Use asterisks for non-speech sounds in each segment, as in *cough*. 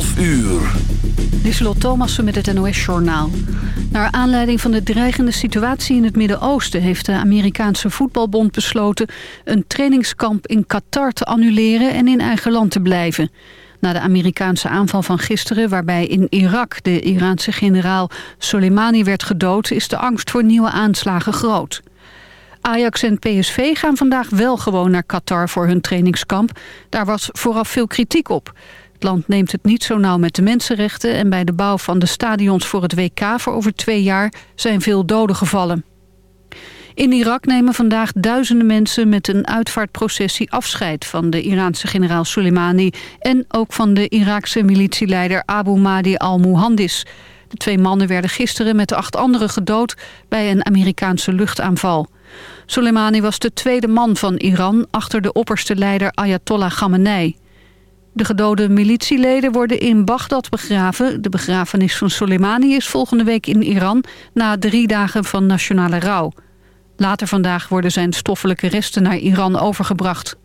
12 uur. Lieselot Thomassen met het NOS-journaal. Naar aanleiding van de dreigende situatie in het Midden-Oosten... heeft de Amerikaanse voetbalbond besloten... een trainingskamp in Qatar te annuleren en in eigen land te blijven. Na de Amerikaanse aanval van gisteren... waarbij in Irak de Iraanse generaal Soleimani werd gedood... is de angst voor nieuwe aanslagen groot. Ajax en PSV gaan vandaag wel gewoon naar Qatar voor hun trainingskamp. Daar was vooraf veel kritiek op. Het land neemt het niet zo nauw met de mensenrechten... en bij de bouw van de stadions voor het WK voor over twee jaar... zijn veel doden gevallen. In Irak nemen vandaag duizenden mensen met een uitvaartprocessie afscheid... van de Iraanse generaal Soleimani... en ook van de Iraakse militieleider Abu Mahdi al-Muhandis. De twee mannen werden gisteren met de acht anderen gedood... bij een Amerikaanse luchtaanval. Soleimani was de tweede man van Iran... achter de opperste leider Ayatollah Khamenei. De gedode militieleden worden in Bagdad begraven. De begrafenis van Soleimani is volgende week in Iran... na drie dagen van nationale rouw. Later vandaag worden zijn stoffelijke resten naar Iran overgebracht.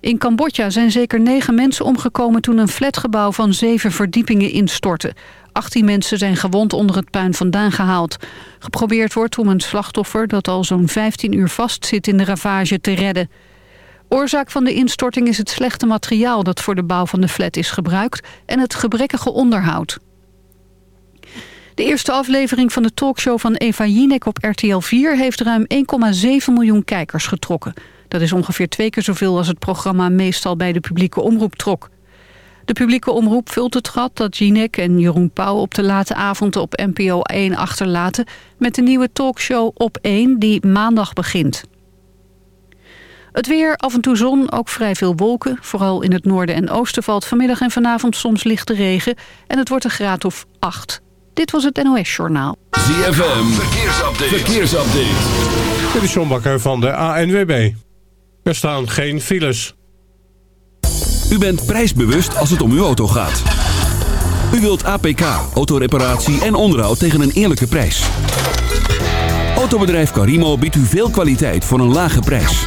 In Cambodja zijn zeker negen mensen omgekomen toen een flatgebouw van zeven verdiepingen instortte. 18 mensen zijn gewond onder het puin vandaan gehaald. Geprobeerd wordt om een slachtoffer dat al zo'n 15 uur vast zit in de ravage te redden. Oorzaak van de instorting is het slechte materiaal dat voor de bouw van de flat is gebruikt en het gebrekkige onderhoud. De eerste aflevering van de talkshow van Eva Jinek op RTL 4 heeft ruim 1,7 miljoen kijkers getrokken. Dat is ongeveer twee keer zoveel als het programma meestal bij de publieke omroep trok. De publieke omroep vult het gat dat Jinek en Jeroen Pauw op de late avond op NPO 1 achterlaten... met de nieuwe talkshow Op 1 die maandag begint. Het weer, af en toe zon, ook vrij veel wolken. Vooral in het noorden en oosten valt vanmiddag en vanavond soms lichte regen. En het wordt een graad of 8. Dit was het NOS Journaal. ZFM, verkeersupdate. verkeersupdate. Dit is John Bakker van de ANWB. Er staan geen files. U bent prijsbewust als het om uw auto gaat. U wilt APK, autoreparatie en onderhoud tegen een eerlijke prijs. Autobedrijf Carimo biedt u veel kwaliteit voor een lage prijs.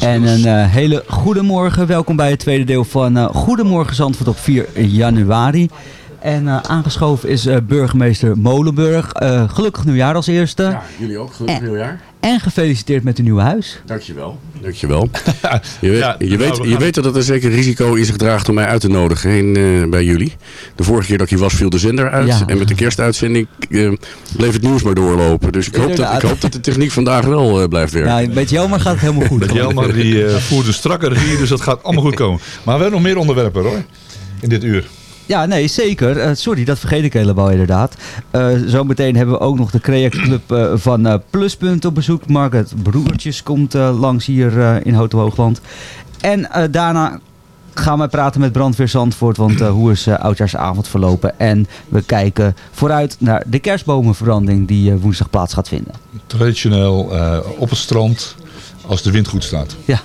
En een eh, hele goede morgen. Welkom bij het tweede deel van eh, Goedemorgen Zandvoort op 4 januari. En eh, aangeschoven is eh, burgemeester Molenburg. Eh, gelukkig nieuwjaar als eerste. Ja, jullie ook. Gelukkig nieuwjaar. En gefeliciteerd met uw nieuwe huis. Dankjewel. Dankjewel. Je weet, *laughs* Ja, je nou, weet, we je gaan- weet dat het een zeker risico in zich draagt om mij uit te nodigen in, eh, bij jullie. De vorige keer dat ik hier was viel de zender uit. Ja. En met de kerstuitzending eh, bleef het nieuws maar doorlopen. Dus ik hoop, dat, ik hoop dat de techniek vandaag wel eh, blijft werken. Nou, met Jelmer gaat het helemaal goed. Met Jelmer die eh, voert een strakke regie, dus dat gaat allemaal goed komen. Maar we hebben nog meer onderwerpen hoor. In dit uur. Ja, nee, zeker. Eh, sorry, dat vergeet ik helemaal inderdaad. Eh, zometeen hebben we ook nog de Crea Club eh, van Pluspunt op bezoek. Margaret Broertjes komt langs hier in Hotel Hoogland. En daarna gaan we praten met Brandweer Zandvoort. Want hoe is Oudjaarsavond verlopen? En we kijken vooruit naar de kerstbomenverbranding die woensdag plaats gaat vinden. Traditioneel op het strand als de wind goed staat. Ja.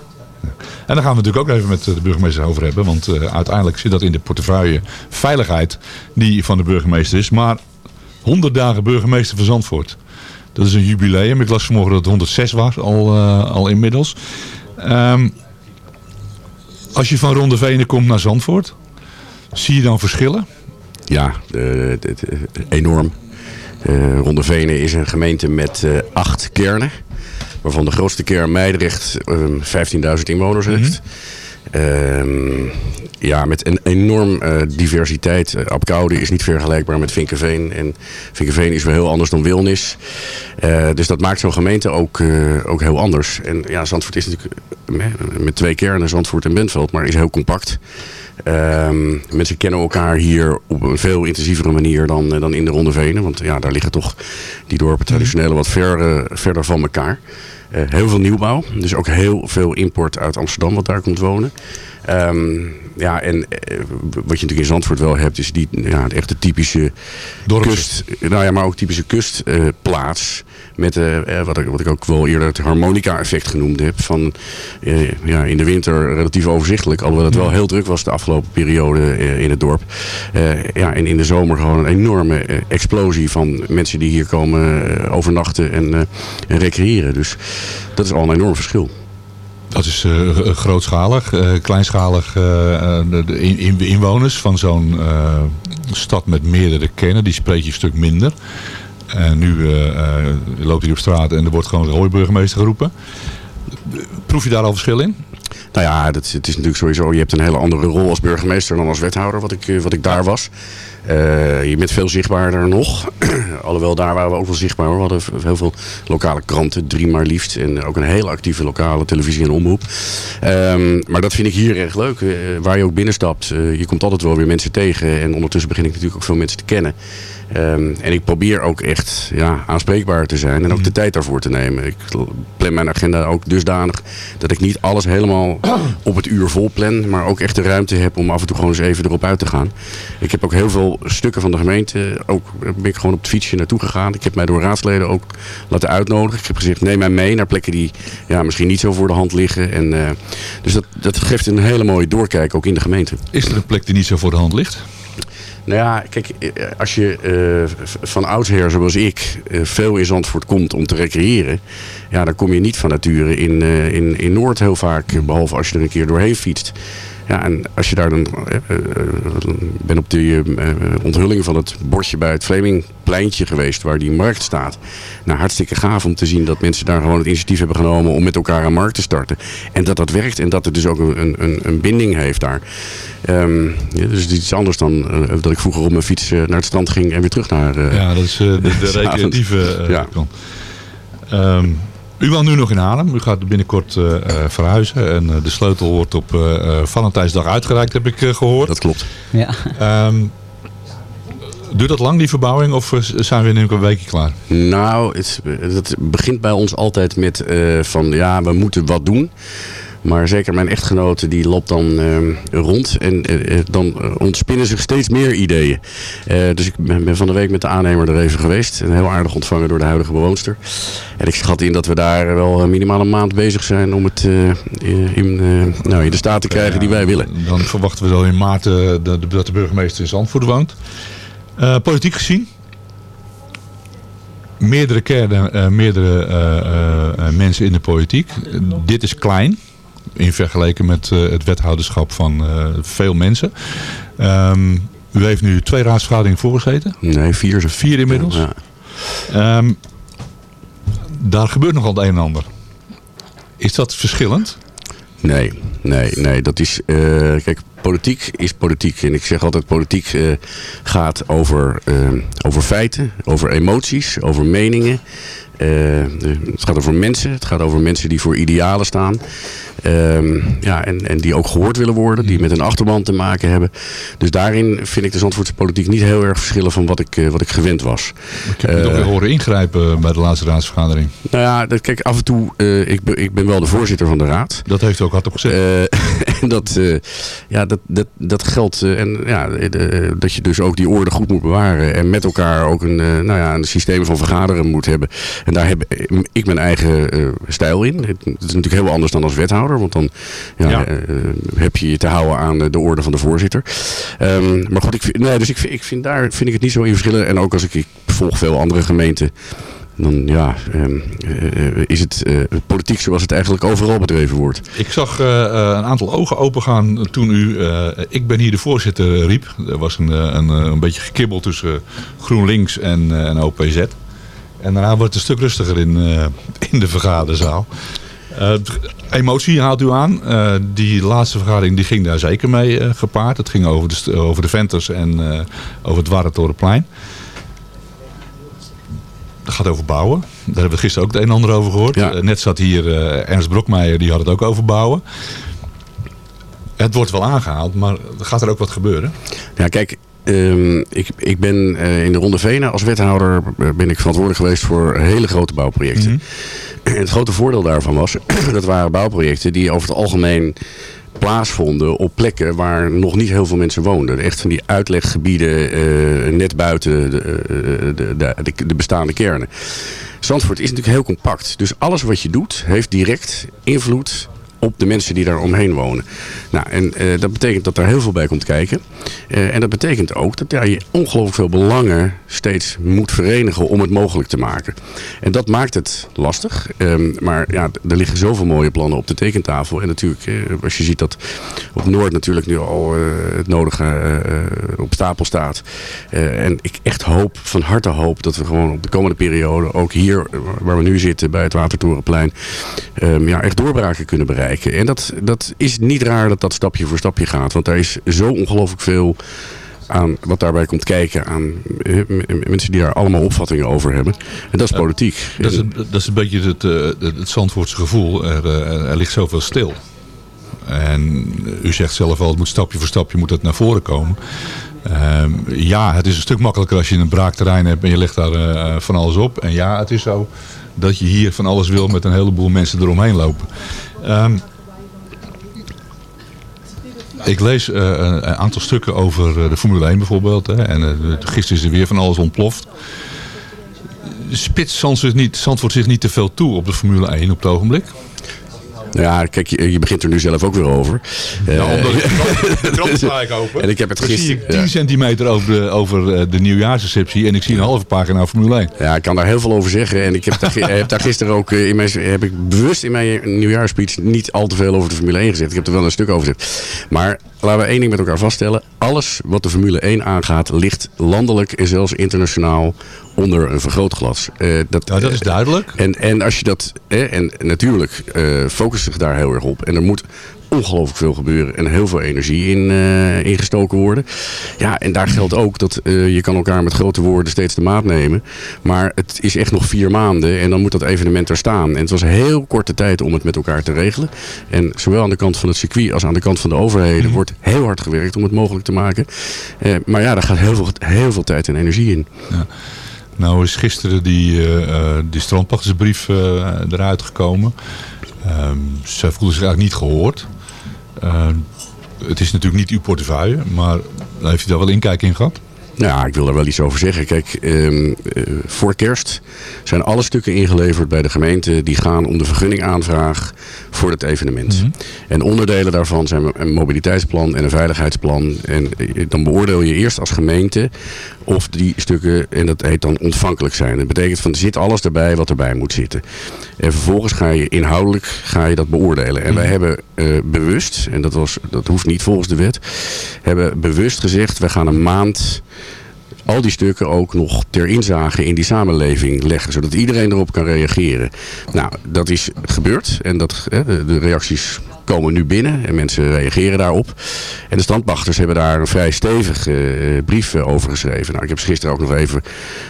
En daar gaan we natuurlijk ook even met eh, de burgemeester over hebben. Want eh, uiteindelijk zit dat in de portefeuille veiligheid die van de burgemeester is. Maar 100 dagen burgemeester van Zandvoort. Dat is een jubileum. Ik las vanmorgen dat het 106 was, al, eh, al inmiddels. Ehm, als je van Rondevenen komt naar Zandvoort, zie je dan verschillen? Ja, enorm. Eh Rondevenen is een gemeente met acht kernen. Waarvan de grootste kern Meidrecht eh, 15.000 inwoners heeft. Ehm, ja, met een enorm eh, diversiteit. Uh, Apkoude is niet vergelijkbaar met Vinkenveen. En Vinkenveen is wel heel anders dan Wilnis. Eh, dus dat maakt zo'n gemeente ook, eh, ook heel anders. En ja, Zandvoort is natuurlijk eh, met twee kernen, Zandvoort en Bentveld, maar is heel compact. Ehm, mensen kennen elkaar hier op een veel intensievere manier dan, eh, dan in de Ronde Venen. Want ja, daar liggen toch die dorpen traditionele wat ver, eh, verder van elkaar. Eh, heel veel nieuwbouw. Dus ook heel veel import uit Amsterdam wat daar komt wonen. Ehm, ja, en eh, wat je natuurlijk in Zandvoort wel hebt, is die ja, de echte typische kust. Nou ja, maar ook typische kustplaats. met eh, eh, wat, ik, wat ik ook wel eerder het harmonica-effect genoemd heb. Van ja, in de winter relatief overzichtelijk. Alhoewel het wel heel druk was de afgelopen periode in het dorp. Ja, en in de zomer gewoon een enorme explosie van mensen die hier komen overnachten en, en recreëren. Dus dat is al een enorm verschil. Dat is eh, grootschalig. Eh, kleinschalig eh, de, in- in- inwoners van zo'n stad met meerdere kernen, die spreek je een stuk minder. En nu loopt hij op straat en er wordt gewoon de hooiburgemeester geroepen. Proef je daar al verschil in? Nou ja, dat, het is natuurlijk sowieso, je hebt een hele andere rol als burgemeester dan als wethouder, wat ik, eh, wat ik daar was. Eh, je bent veel zichtbaarder nog. *clears throat* Alhoewel, daar waren we ook wel zichtbaar. We hadden heel veel lokale kranten, drie maar liefst. En ook een hele actieve lokale televisie en omroep. Ehm, maar dat vind ik hier erg leuk. Eh, waar je ook binnenstapt, je komt altijd wel weer mensen tegen. En ondertussen begin ik natuurlijk ook veel mensen te kennen. Ehm, en ik probeer ook echt ja, aanspreekbaar te zijn en ook de tijd daarvoor te nemen. Ik plan mijn agenda ook dusdanig dat ik niet alles helemaal *clears throat* op het uur vol plan, maar ook echt de ruimte heb om af en toe gewoon eens even erop uit te gaan. Ik heb ook heel veel stukken van de gemeente, ook ben ik gewoon op het fietsje naartoe gegaan. Ik heb mij door raadsleden ook laten uitnodigen. Ik heb gezegd neem mij mee naar plekken die ja, misschien niet zo voor de hand liggen. En, eh, dus dat, dat geeft een hele mooie doorkijk ook in de gemeente. Is er een plek die niet zo voor de hand ligt? Nou ja, kijk, eh, als je eh, van oudsher zoals ik eh, veel in Zandvoort komt om te recreëren, ja, dan kom je niet van nature in, in, in Noord heel vaak, eh, behalve als je er een keer doorheen fietst. Ja, en als je daar dan... eh, eh, Ik ben op de eh, onthulling van het bordje bij het Flemingpleintje geweest, waar die markt staat. Nou, hartstikke gaaf om te zien dat mensen daar gewoon het initiatief hebben genomen om met elkaar een markt te starten. En dat dat werkt en dat het dus ook een, een, een binding heeft daar. Ehm, ja, dus het is iets anders dan eh, dat ik vroeger op mijn fiets eh, naar het strand ging en weer terug naar... eh, Ja, dat is eh, de, de *laughs* recreatieve eh, Ja. kant. Ehm, u woont nu nog in Haarlem. U gaat binnenkort eh, eh, verhuizen. En eh, de sleutel wordt op eh, eh, Valentijnsdag uitgereikt, heb ik eh, gehoord. Dat klopt. Ja. Ehm, duurt dat lang, die verbouwing? Of zijn we in een weekje klaar? Nou, het, het begint bij ons altijd met eh, van ja, we moeten wat doen. Maar zeker mijn echtgenote die loopt dan eh, rond en eh, eh, dan ontspinnen zich steeds meer ideeën. Eh, dus ik ben, van de week met de aannemer er even geweest. En heel aardig ontvangen door de huidige bewoonster. En ik schat in dat we daar wel minimaal een maand bezig zijn om het in, nou, in de staat te krijgen die wij willen. Dan verwachten we zo in maart dat de burgemeester in Zandvoort woont. Politiek gezien? meerdere kernen, eh, meerdere mensen in de politiek. Dit is klein in vergelijking met eh, het wethouderschap van eh, veel mensen. Ehm, u heeft nu twee raadsvergaderingen voorgezeten. Nee, vier. Vier inmiddels. Ja. Ehm, daar gebeurt nogal het een en ander. Is dat verschillend? Nee, nee, nee. Dat is, eh, kijk, politiek is politiek. En ik zeg altijd, politiek gaat over, over feiten, over emoties, over meningen. Eh, het gaat over mensen. Het gaat over mensen die voor idealen staan. Ehm, ja, en, en die ook gehoord willen worden. Die met een achterban te maken hebben. Dus daarin vind ik de Zandvoortse politiek niet heel erg verschillen van wat ik, eh, wat ik gewend was. Ik heb u toch weer horen ingrijpen bij de laatste raadsvergadering. Nou ja, dat, kijk, af en toe, eh, ik, ben, ik ben wel de voorzitter van de raad. Dat heeft u ook hardop gezegd. Eh, *laughs* en dat, eh, ja, dat, dat, dat geldt. eh, en ja, eh, dat je dus ook die orde goed moet bewaren. En met elkaar ook een, eh, nou ja, een systeem van vergaderen moet hebben. En daar heb ik mijn eigen eh, stijl in. Het, is natuurlijk heel anders dan als wethouder. Want dan ja, Ja. eh, heb je je te houden aan de, de orde van de voorzitter. Ehm, maar goed, ik, vind- nee, dus ik, ik vind, daar vind ik het niet zo in verschillen. En ook als ik, ik volg veel andere gemeenten. Dan ja, ehm, eh, is het eh, politiek zoals het eigenlijk overal bedreven wordt. Ik zag eh, eh, een aantal ogen opengaan toen u eh, ik ben hier de voorzitter riep. Er was een, eh, een, eh, een beetje gekibbel tussen GroenLinks en, eh, en OPZ. En daarna wordt het een stuk rustiger in, eh, in de vergaderzaal. Eh, emotie haalt u aan. Eh, die laatste vergadering die ging daar zeker mee gepaard. Het ging over de, over de Venters en over het Warentorenplein. Dat gaat over bouwen. Daar hebben we gisteren ook het een en ander over gehoord. Ja. Eh, net zat hier Ernst Brokmeijer, die had het ook over bouwen. Het wordt wel aangehaald, maar gaat er ook wat gebeuren? Ja, kijk, ehm, ik, ik ben eh, in de Ronde Venen als wethouder eh, ben ik verantwoordelijk geweest voor hele grote bouwprojecten. En *clears throat* het grote voordeel daarvan was, *clears throat* dat waren bouwprojecten die over het algemeen plaatsvonden op plekken waar nog niet heel veel mensen woonden. Echt van die uitleggebieden eh, net buiten de, de, de, de, de bestaande kernen. Zandvoort is natuurlijk heel compact. Dus alles wat je doet heeft direct invloed op de mensen die daar omheen wonen. Nou, en eh, dat betekent dat daar heel veel bij komt kijken. Eh, en dat betekent ook dat ja, je ongelooflijk veel belangen steeds moet verenigen om het mogelijk te maken. En dat maakt het lastig. Ehm, maar ja, er liggen zoveel mooie plannen op de tekentafel. En natuurlijk, eh, als je ziet dat op Noord natuurlijk nu al het nodige op stapel staat. En ik echt hoop, van harte hoop, dat we gewoon op de komende periode, ook hier waar we nu zitten bij het Watertorenplein, ehm, ja, echt doorbraken kunnen bereiken. En dat, dat is niet raar dat dat stapje voor stapje gaat. Want daar is zo ongelooflijk veel aan wat daarbij komt kijken. Aan eh, mensen die daar allemaal opvattingen over hebben. En dat is politiek. Dat is, dat is een beetje het, eh, het, Zandvoortse gevoel. Er, eh, er ligt zoveel stil. En u zegt zelf al, het moet stapje voor stapje moet het naar voren komen. Ehm, ja, het is een stuk makkelijker als je een braakterrein hebt en je legt daar van alles op. En ja, het is zo dat je hier van alles wil met een heleboel mensen eromheen lopen. Ehm, ik lees eh, een aantal stukken over eh, de Formule 1 bijvoorbeeld. Hè, en eh, gisteren is er weer van alles ontploft niet, Zandvoort zich niet te veel toe op de Formule 1 op het ogenblik? Ja, kijk, je, je begint er nu zelf ook weer over. Nou, Eh, omdat ik *laughs* sla ik open. En ik heb het Dan zie gisteren... ik 10 centimeter over, de, over eh, de nieuwjaarsreceptie en ik zie een halve pagina Formule 1. Ja, ik kan daar heel veel over zeggen. En ik heb daar, *laughs* heb daar gisteren ook eh, in mijn, heb ik bewust in mijn nieuwjaarspeech niet al te veel over de Formule 1 gezegd. Ik heb er wel een stuk over gezegd. Maar laten we één ding met elkaar vaststellen. Alles wat de Formule 1 aangaat, ligt landelijk en zelfs internationaal onder een vergrootglas. Eh, dat, Nou, dat is duidelijk. En, en als je dat. Eh, en natuurlijk eh focust zich daar heel erg op. En er moet ongelooflijk veel gebeuren en heel veel energie in, eh, ingestoken worden. Ja, en daar geldt ook dat eh, je kan elkaar met grote woorden steeds de maat nemen. Maar het is echt nog vier maanden en dan moet dat evenement er staan. En het was heel korte tijd om het met elkaar te regelen. En zowel aan de kant van het circuit als aan de kant van de overheden wordt heel hard gewerkt om het mogelijk te maken. Eh, maar ja, daar gaat heel veel, heel veel tijd en energie in. Nou is gisteren die, eh, eh, die strandpachtersbrief eh, eruit gekomen. Ehm, zij voelden zich eigenlijk niet gehoord. Ehm, het is natuurlijk niet uw portefeuille, maar heeft u daar wel inkijk in gehad? Nou ja, ik wil er wel iets over zeggen. Kijk, ehm, eh, voor kerst zijn alle stukken ingeleverd bij de gemeente die gaan om de vergunningaanvraag voor het evenement. Mhm. En onderdelen daarvan zijn een mobiliteitsplan en een veiligheidsplan. En eh, dan beoordeel je eerst als gemeente of die stukken, en dat heet dan ontvankelijk zijn. Dat betekent van er zit alles erbij wat erbij moet zitten. En vervolgens ga je inhoudelijk ga je dat beoordelen. En wij hebben eh, bewust, en dat, was, dat hoeft niet volgens de wet, hebben bewust gezegd, wij gaan een maand al die stukken ook nog ter inzage in die samenleving leggen. Zodat iedereen erop kan reageren. Nou, dat is gebeurd. En dat, de reacties komen nu binnen en mensen reageren daarop. En de standpachters hebben daar een vrij stevige eh, brief over geschreven. Nou, ik heb ze gisteren ook nog even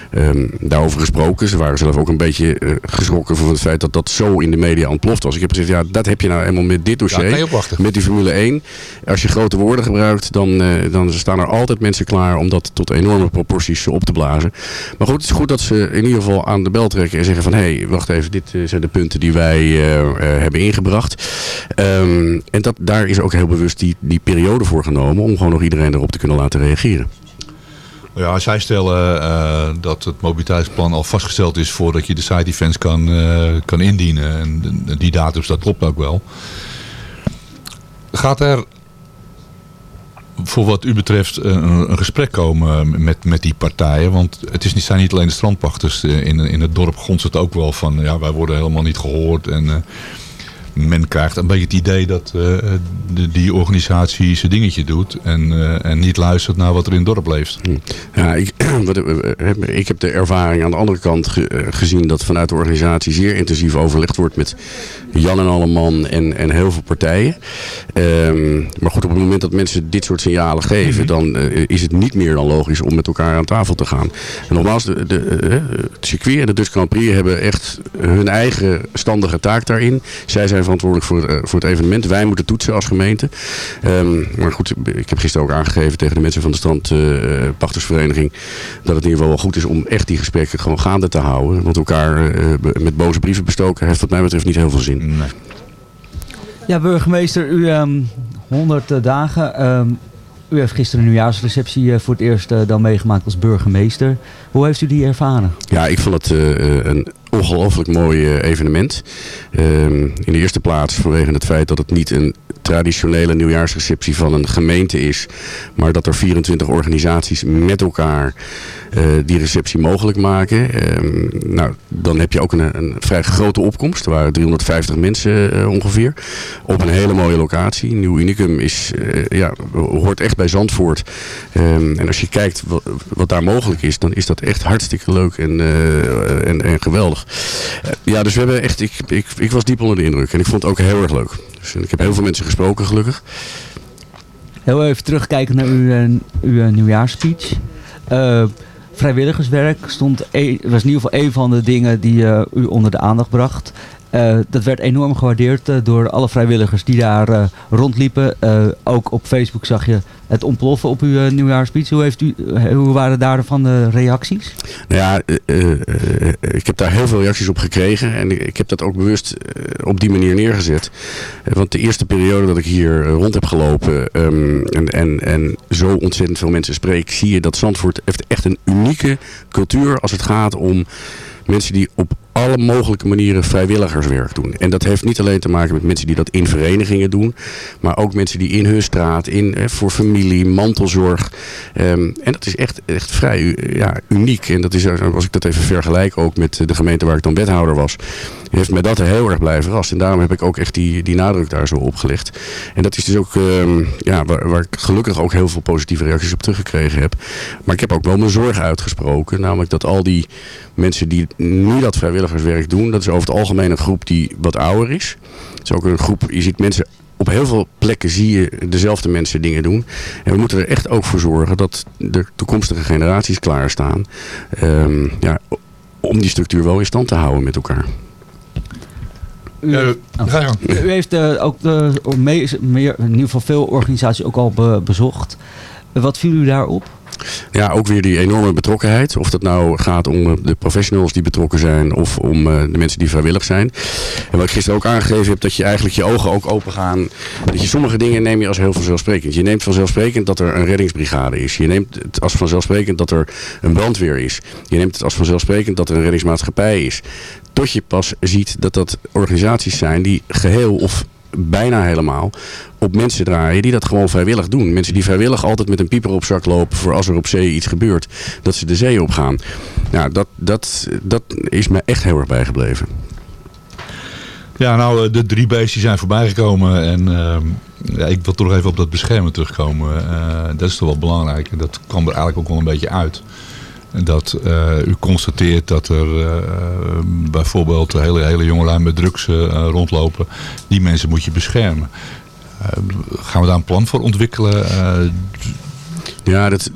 ehm, daarover gesproken. Ze waren zelf ook een beetje eh, geschrokken van het feit dat dat zo in de media ontploft was. Ik heb gezegd, ja, dat heb je nou helemaal met dit dossier. Ja. Met die Formule 1. Als je grote woorden gebruikt, dan, eh, dan staan er altijd mensen klaar om dat tot enorme proporties op te blazen. Maar goed, het is goed dat ze in ieder geval aan de bel trekken en zeggen van... hé, hey, wacht even, dit zijn de punten die wij hebben ingebracht. Ehm, en dat, daar is ook heel bewust die, die periode voor genomen... om gewoon nog iedereen erop te kunnen laten reageren. Ja, zij stellen eh, dat het mobiliteitsplan al vastgesteld is voordat je de side events kan, eh, kan indienen. En die datums, dat klopt ook wel. Gaat er voor wat u betreft een, een gesprek komen met, met die partijen? Want het is niet, zijn niet alleen de strandpachters. eh, In, in het dorp gonst het ook wel van, ja, wij worden helemaal niet gehoord. En eh, men krijgt een beetje het idee dat eh, de, die organisatie zijn dingetje doet. En, eh, en niet luistert naar wat er in het dorp leeft. Ja, ik, *clears throat* eh, ik heb de ervaring aan de andere kant ge- gezien dat vanuit de organisatie zeer intensief overlegd wordt met Jan en Alleman en, en heel veel partijen. Ehm, maar goed, op het moment dat mensen dit soort signalen geven, dan eh, is het niet meer dan logisch om met elkaar aan tafel te gaan. En nogmaals, de, de, het circuit en de Dutch Grand Prix hebben echt hun eigen standige taak daarin. Zij zijn verantwoordelijk voor, eh, voor het evenement. Wij moeten toetsen als gemeente. Ehm, maar goed, ik heb gisteren ook aangegeven tegen de mensen van de strandpachtersvereniging dat het in ieder geval wel goed is om echt die gesprekken gewoon gaande te houden. Want elkaar eh, met boze brieven bestoken heeft wat mij betreft niet heel veel zin. Ja, burgemeester, u ehm 100 eh, dagen. ehm, u heeft gisteren een nieuwjaarsreceptie eh, voor het eerst eh, dan meegemaakt als burgemeester. Hoe heeft u die ervaren? Ja, ik vond het eh, eh, een ongelooflijk mooi eh, evenement. Ehm, in de eerste plaats vanwege het feit dat het niet een traditionele nieuwjaarsreceptie van een gemeente is. Maar dat er 24 organisaties met elkaar eh, die receptie mogelijk maken. Ehm, nou, dan heb je ook een, een vrij grote opkomst. Er waren 350 mensen eh, ongeveer. Op een hele mooie locatie. Nieuw Unicum is, ja, hoort echt bij Zandvoort. Ehm, en als je kijkt wat, daar mogelijk is, dan is dat echt hartstikke leuk en, en, en geweldig. Eh, ja, dus we hebben echt, ik, ik, ik was diep onder de indruk. En ik vond het ook heel erg leuk. Dus ik heb heel veel mensen gesproken, gelukkig. Heel even terugkijken naar uw, eh, uw eh, nieuwjaarspeech. Vrijwilligerswerk stond e- was in ieder geval een van de dingen die u onder de aandacht bracht. Eh, dat werd enorm gewaardeerd eh, door alle vrijwilligers die daar eh, rondliepen. Ook op Facebook zag je het ontploffen op uw nieuwjaarspeech. Hoe, heeft u, hoe waren daarvan de reacties? Nou ja, ik heb daar heel veel reacties op gekregen. En ik- heb dat ook bewust op die manier neergezet. Want de eerste periode dat ik hier rond heb gelopen ehm, en, en, en zo ontzettend veel mensen spreek, zie je dat Zandvoort heeft echt een unieke cultuur als het gaat om mensen die op alle mogelijke manieren vrijwilligerswerk doen. En dat heeft niet alleen te maken met mensen die dat in verenigingen doen, maar ook mensen die in hun straat, in, eh, voor familie, mantelzorg. Ehm, en dat is echt, echt vrij u- ja, uniek. En dat is, eh, als ik dat even vergelijk ook met de gemeente waar ik dan wethouder was, heeft mij dat heel erg blijven verrast. En daarom heb ik ook echt die, die nadruk daar zo op gelegd. En dat is dus ook ehm, ja, waar, waar ik gelukkig ook heel veel positieve reacties op teruggekregen heb. Maar ik heb ook wel mijn zorg uitgesproken. Namelijk dat al die mensen die nu dat vrijwilligerswerk doen, dat is over het algemeen een groep die wat ouder is. Het is ook een groep, je ziet mensen op heel veel plekken zie je dezelfde mensen dingen doen. En we moeten er echt ook voor zorgen dat de toekomstige generaties klaarstaan. ehm ja, om die structuur wel in stand te houden met elkaar. U, oh. U heeft eh, ook de, me- meer, in ieder geval veel organisaties ook al be- bezocht. Wat viel u daarop? Ja, ook weer die enorme betrokkenheid. Of dat nou gaat om eh, de professionals die betrokken zijn of om eh, de mensen die vrijwillig zijn. En wat ik gisteren ook aangegeven heb, dat je eigenlijk je ogen ook open gaan. Dat je sommige dingen neem je als heel vanzelfsprekend. Je neemt vanzelfsprekend dat er een reddingsbrigade is. Je neemt het als vanzelfsprekend dat er een brandweer is. Je neemt het als vanzelfsprekend dat er een reddingsmaatschappij is. Tot je pas ziet dat dat organisaties zijn die geheel of bijna helemaal op mensen draaien die dat gewoon vrijwillig doen. Mensen die vrijwillig altijd met een pieper op zak lopen voor als er op zee iets gebeurt, dat ze de zee op gaan. Nou, dat, dat, dat is me echt heel erg bijgebleven. Ja, nou, eh, de drie die zijn voorbijgekomen. En ehm, ja, ik wil toch even op dat beschermen terugkomen. Eh, dat is toch wel belangrijk. En dat kwam er eigenlijk ook wel een beetje uit. En Dat eh, u constateert dat er eh, bijvoorbeeld hele, hele jongelui met drugs eh, rondlopen. Die mensen moet je beschermen. Gaan we daar een plan voor ontwikkelen? Ja, dat,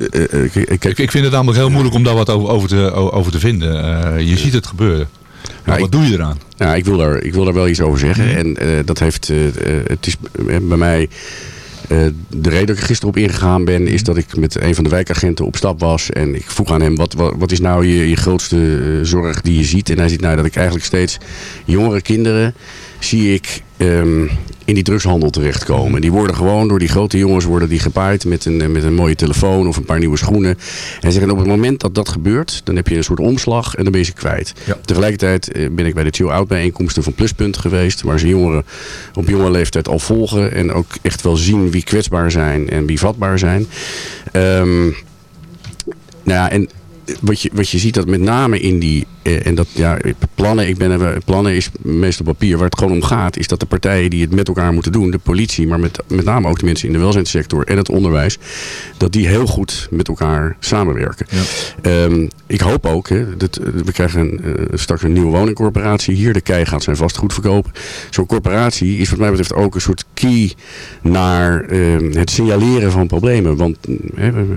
kijk, ik, ik vind het namelijk heel moeilijk om daar wat over, over, te, over te vinden. Je ziet het gebeuren. Maar wat doe je eraan? Ja, ik wil daar, ik wil daar wel iets over zeggen. En eh, dat heeft, het is bij mij, de reden dat ik er gisteren op ingegaan ben, is dat ik met een van de wijkagenten op stap was. En ik vroeg aan hem, wat, wat, wat is nou je, je grootste eh, zorg die je ziet? En hij ziet nou dat ik eigenlijk steeds jongere kinderen zie ik ehm, in die drugshandel terechtkomen. En die worden gewoon door die grote jongens worden die gepaaid met een, met een mooie telefoon of een paar nieuwe schoenen. En zeggen op het moment dat dat gebeurt, dan heb je een soort omslag en dan ben je ze kwijt. Tegelijkertijd eh, ben ik bij de chill-out bijeenkomsten van Pluspunt geweest, waar ze jongeren op jonge leeftijd al volgen en ook echt wel zien wie kwetsbaar zijn en wie vatbaar zijn. Ehm, nou ja, en wat je, wat je ziet dat met name in die, en dat ja, plannen, ik ben, er- plannen is meestal papier, waar het gewoon om gaat, is dat de partijen die het met elkaar moeten doen, de politie, maar met, met name ook de mensen in de welzijnssector en het onderwijs, dat die heel goed met elkaar samenwerken. Ehm, ik hoop ook, hè, dat, eh, we krijgen een, eh, straks een nieuwe woningcorporatie hier, de KEI gaat zijn vastgoed verkopen. Zo'n corporatie is wat mij betreft ook een soort key naar ehm, het signaleren van problemen. Want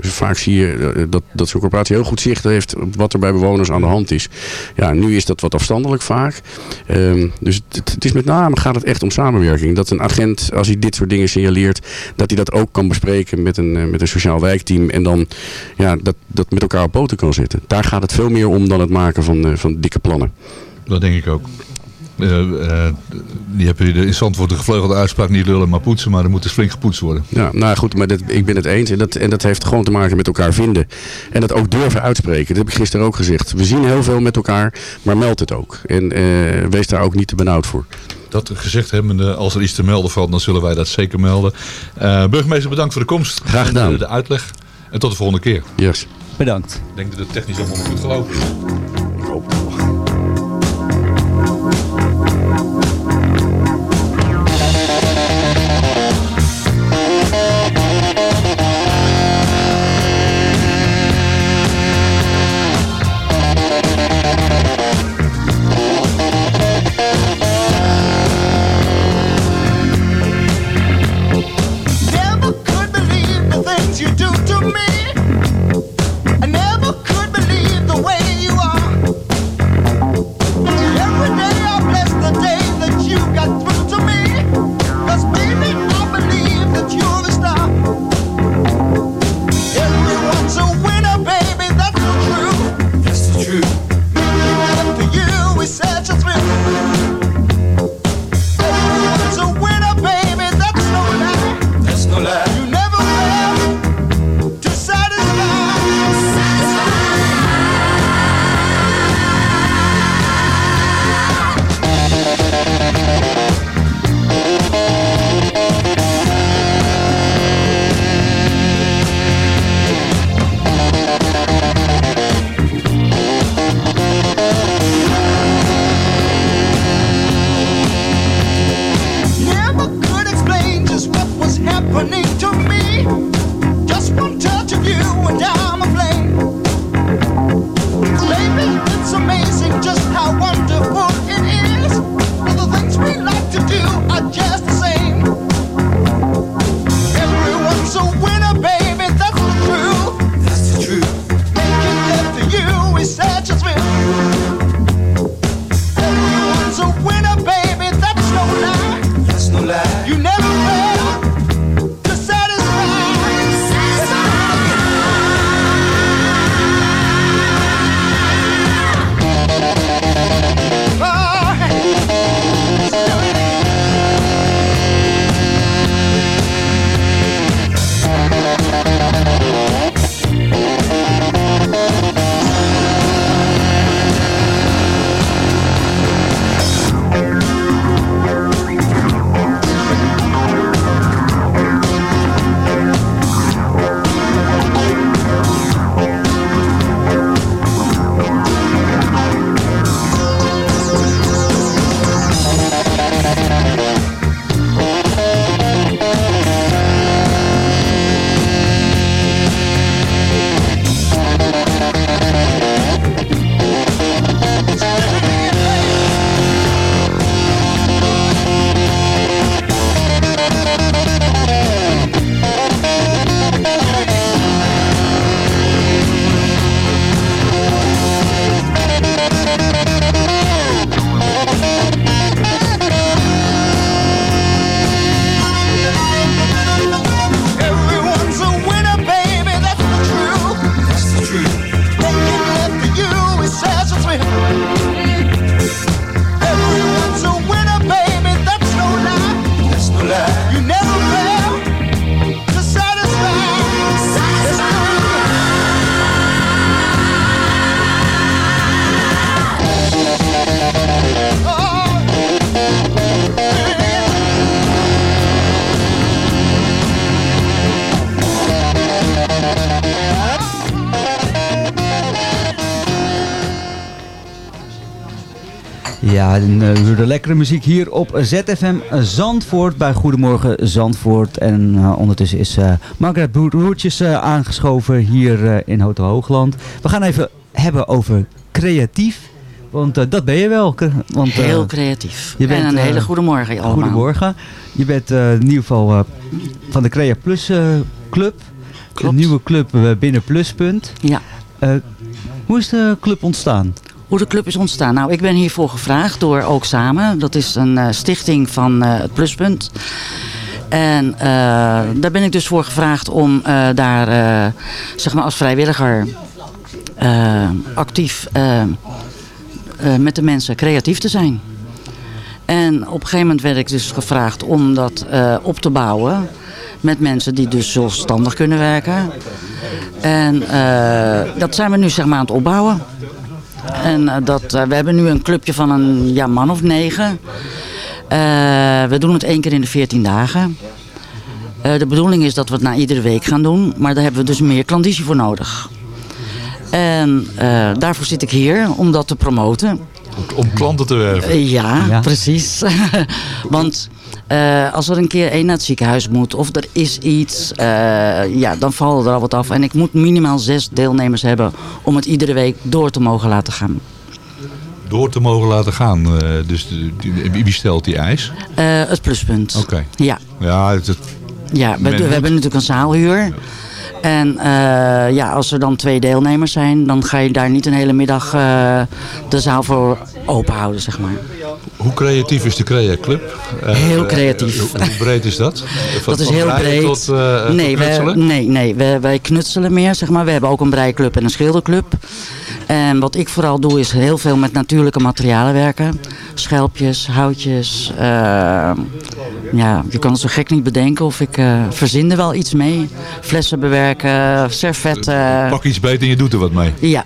vaak zie je eh, dat, dat zo'n corporatie heel goed zicht heeft op wat er bij bewoners aan de hand is. Ja, nu is dat wat afstandelijk vaak. Ehm, dus het, het is met name gaat het echt om samenwerking. Dat een agent, als hij dit soort dingen signaleert, dat hij dat ook kan bespreken met een, eh, met een sociaal wijkteam. En dan ja, dat, dat met elkaar op poten kan zetten. Daar gaat het veel meer om dan het maken van, eh, van dikke plannen. Dat denk ik ook. Eh, eh, die hebben hier de in Zandvoort de gevleugelde uitspraak niet lullen maar poetsen, maar er moet dus flink gepoetst worden. Ja, nou goed, maar dat, ik ben het eens. En dat, en dat heeft gewoon te maken met elkaar vinden. En dat ook durven uitspreken. Dat heb ik gisteren ook gezegd. We zien heel veel met elkaar, maar meld het ook. En eh, wees daar ook niet te benauwd voor. Dat gezegd hebbende, als er iets te melden valt, dan zullen wij dat zeker melden. Eh, burgemeester, bedankt voor de komst. Graag gedaan. En de, de uitleg. En tot de volgende keer. Yes. Bedankt. Ik denk dat het technisch allemaal goed gelopen is. Een eh, uur de lekkere muziek hier op ZFM Zandvoort bij Goedemorgen Zandvoort. En eh, ondertussen is eh Margaret Broertjes eh, aangeschoven hier in Hotel Hoogland. We gaan even hebben over creatief. Want dat ben je wel. Want, Heel creatief. je bent, en een hele goede morgen allemaal. Goedemorgen. Je bent in ieder geval van de Crea Plus Club. Een nieuwe club binnen Pluspunt. Ja. Hoe is de club ontstaan? Hoe de club is ontstaan? Nou, ik ben hiervoor gevraagd door Ook Samen. Dat is een eh, stichting van eh, het Pluspunt. En eh, daar ben ik dus voor gevraagd om daar zeg maar als vrijwilliger actief met de mensen creatief te zijn. En op een gegeven moment werd ik dus gevraagd om dat op te bouwen met mensen die dus zelfstandig kunnen werken. En dat zijn we nu zeg maar aan het opbouwen. En eh, dat, eh, we hebben nu een clubje van een ja, man of negen. Eh, we doen het één keer in de 14 dagen. Eh, de bedoeling is dat we het na iedere week gaan doen. Maar daar hebben we dus meer klandizie voor nodig. En eh, daarvoor zit ik hier, om dat te promoten. Om klanten te werven. Ja, Ja. precies. *laughs* Want eh, als er een keer één naar het ziekenhuis moet of er is iets, eh, ja, dan valt er al wat af. En ik moet minimaal zes deelnemers hebben om het iedere week door te mogen laten gaan. Door te mogen laten gaan. eh, dus wie stelt die eis? Het pluspunt. Oké. Ja. Ja, het, het- Ja, we, we hebben natuurlijk een zaalhuur. En eh, ja, als er dan twee deelnemers zijn, dan ga je daar niet een hele middag eh, de zaal voor open houden, zeg maar. hoe creatief is de Crea Club? Eh, Heel creatief. hoe, hoe breed is dat? *laughs* Van- dat is heel breed. Tot, eh, tot nee, wij, knutselen? nee, nee wij, wij knutselen meer, zeg maar. We hebben ook een breiklub en een schilderclub. En wat ik vooral doe is heel veel met natuurlijke materialen werken. Schelpjes, houtjes. eh, ja, je kan het zo gek niet bedenken of ik eh verzin er wel iets mee. Flessen bewerken, servetten. Pak iets beter en je doet er wat mee. Ja.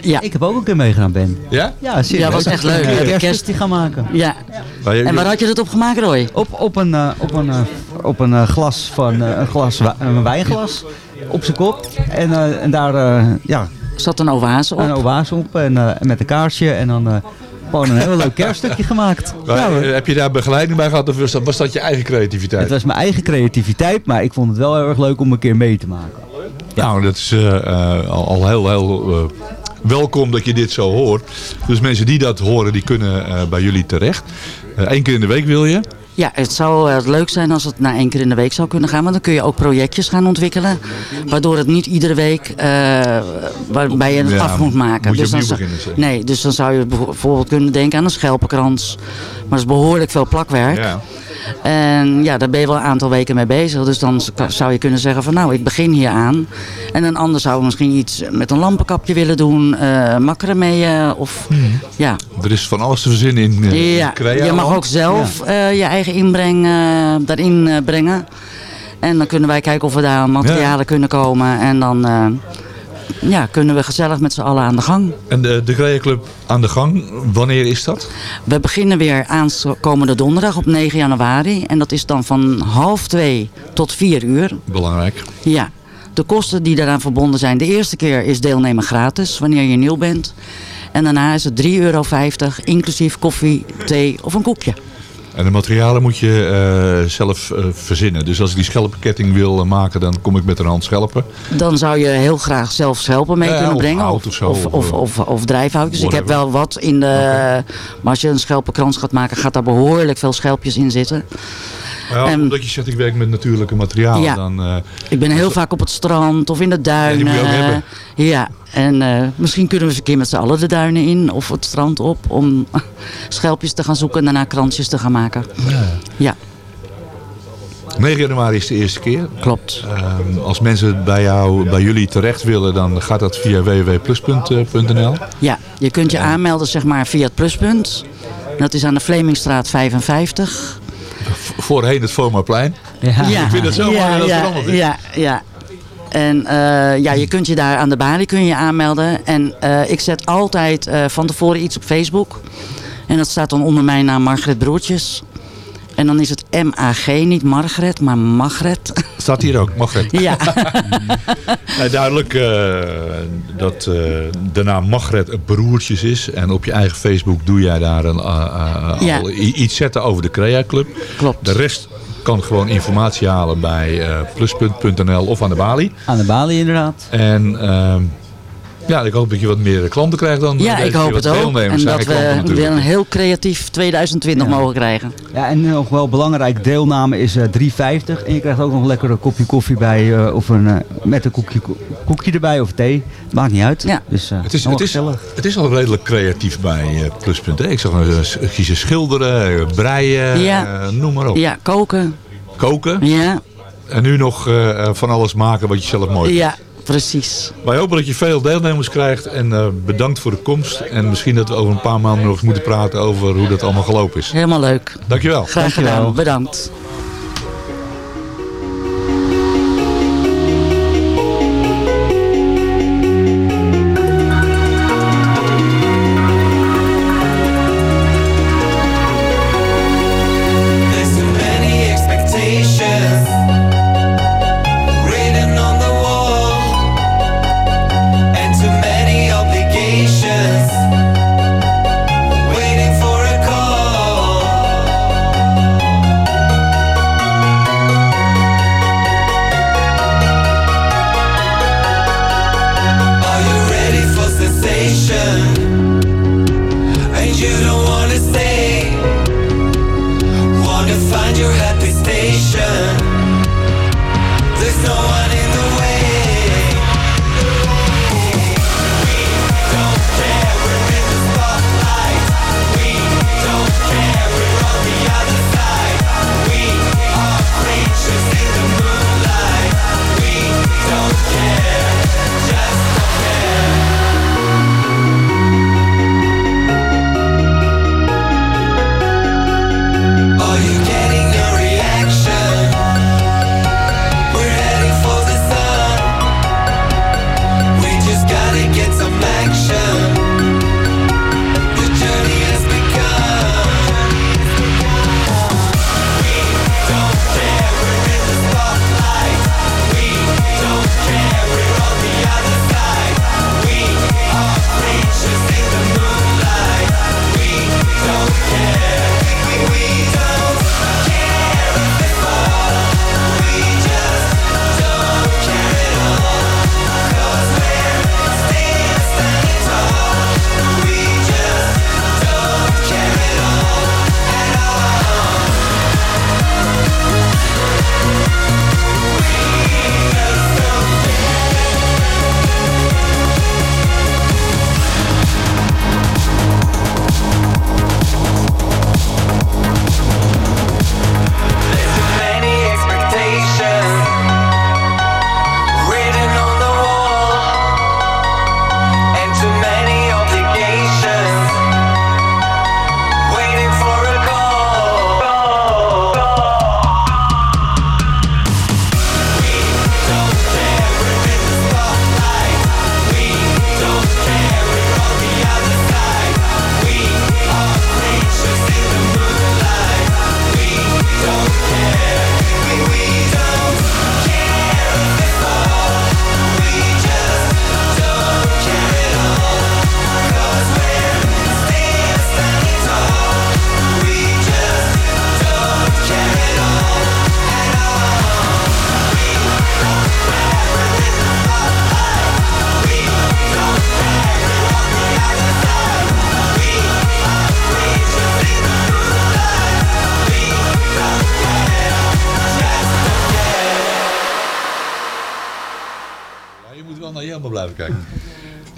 ja. Ik heb ook een keer meegedaan, Ben. Ja? Ja, serieus. Ja, was echt leuk. Een Heb je kerststukje gaan maken. Ja. En waar had je dat op gemaakt, Roy? Op, op een, eh, op een, eh, op een glas van een, glas een wijnglas op zijn kop. En, eh, en daar eh, ja, zat een oase op. Een oase op en, eh, met een kaarsje. En dan eh, gewoon een heel leuk kerststukje gemaakt. Maar, Ja, eh, heb je daar begeleiding bij gehad of was dat, was dat je eigen creativiteit? het was mijn eigen creativiteit, maar ik vond het wel heel erg leuk om een keer mee te maken. Nou, dat is eh, eh, al, al heel, heel welkom dat je dit zo hoort. Dus mensen die dat horen, die kunnen eh, bij jullie terecht. Eén keer in de week wil je. Ja, het zou eh, leuk zijn als het na één keer in de week zou kunnen gaan. Want dan kun je ook projectjes gaan ontwikkelen. Waardoor het niet iedere week eh, waarbij je het Ja, af moet maken. moet je dus dan zou-. Nee, dus dan zou je bijvoorbeeld kunnen denken aan een schelpenkrans. Maar dat is behoorlijk veel plakwerk. Ja. En ja, daar ben je wel een aantal weken mee bezig. Dus dan zou je kunnen zeggen van nou, ik begin hier aan. En een ander zou misschien iets met een lampenkapje willen doen. eh macramee of ja, Er is van alles te verzinnen in eh ja, je mag ook zelf eh, je eigen inbreng eh, daarin eh, brengen. En dan kunnen wij kijken of we daar materialen kunnen komen. En dan eh, ja, kunnen we gezellig met z'n allen aan de gang. En de, de Club aan de gang, wanneer is dat? We beginnen weer aankomende donderdag op 9 januari. En dat is dan van half twee tot vier uur. Belangrijk. Ja, de kosten die daaraan verbonden zijn. De eerste keer is deelnemen gratis, wanneer je nieuw bent. En daarna is het 3,50 euro, inclusief koffie, thee of een koekje. En de materialen moet je eh, zelf eh, verzinnen. Dus als ik die schelpenketting wil eh, maken, dan kom ik met een hand schelpen. Dan zou je heel graag zelf schelpen mee kunnen brengen. of zo, of, of, of, of, drijfhoutjes. Ik heb wel wat in de... Maar als je een schelpenkrans gaat maken, gaat daar behoorlijk veel schelpjes in zitten. Ja, En- omdat je zegt ik werk met natuurlijke materialen, Ja. dan... eh, Ik ben heel vaak op het strand of in de duinen. die moet je ook hebben. Ja, en eh, misschien kunnen we eens een keer met z'n allen de duinen in of het strand op. Om *laughs* schelpjes te gaan zoeken en daarna kransjes te gaan maken. Ja. 9 januari is de eerste keer. Klopt. Ehm, als mensen bij jou, bij jullie terecht willen, dan gaat dat via www.plus.nl. Ja, je kunt je aanmelden zeg maar via het pluspunt. Dat is aan de Vlemingstraat 55. Voorheen het Fomaplein. Ja. Ik vind het zo mooi dat het ja, veranderd is. ja, ja. En eh, ja, je kunt je daar aan de balie kun je aanmelden. En eh, ik zet altijd eh, van tevoren iets op Facebook. En dat staat dan onder mijn naam Margret Broertjes. En dan is het M-A-G, niet Margret, maar Magret. *laughs* staat hier ook, Magret. Ja. *laughs* Nee, duidelijk eh, dat eh, de naam Magret Broertjes is. En op je eigen Facebook doe jij daar een, eh, Ja. al iets zetten over de Crea Club. Klopt. De rest kan gewoon informatie halen bij pluspunt.nl of aan de balie. Aan de balie inderdaad. En ehm, ja, ik hoop dat je wat meer klanten krijgt dan Ja, ik hoop het ook. deelnemers En dat we weer een heel creatief 2020 mogen krijgen. Ja, en nog wel belangrijk, deelname is eh 3,50. En je krijgt ook nog lekker een kopje koffie bij, eh, of een, eh, met een koekje, koekje erbij of thee. Maakt niet uit. Ja. Dus, eh, Het is, het, is, gezellig. het is al redelijk creatief bij eh, Pluspunt. hè. Ik zag een uh, kiezen schilderen, eh, breien, Ja. eh, noem maar op. Ja, koken. Koken. Ja, En nu nog eh, eh, van alles maken wat je zelf mooi vindt. ja precies. Wij hopen dat je veel deelnemers krijgt. En eh, bedankt voor de komst. En misschien dat we over een paar maanden nog eens moeten praten over hoe dat allemaal gelopen is. Helemaal leuk. Dankjewel. Graag gedaan. Bedankt.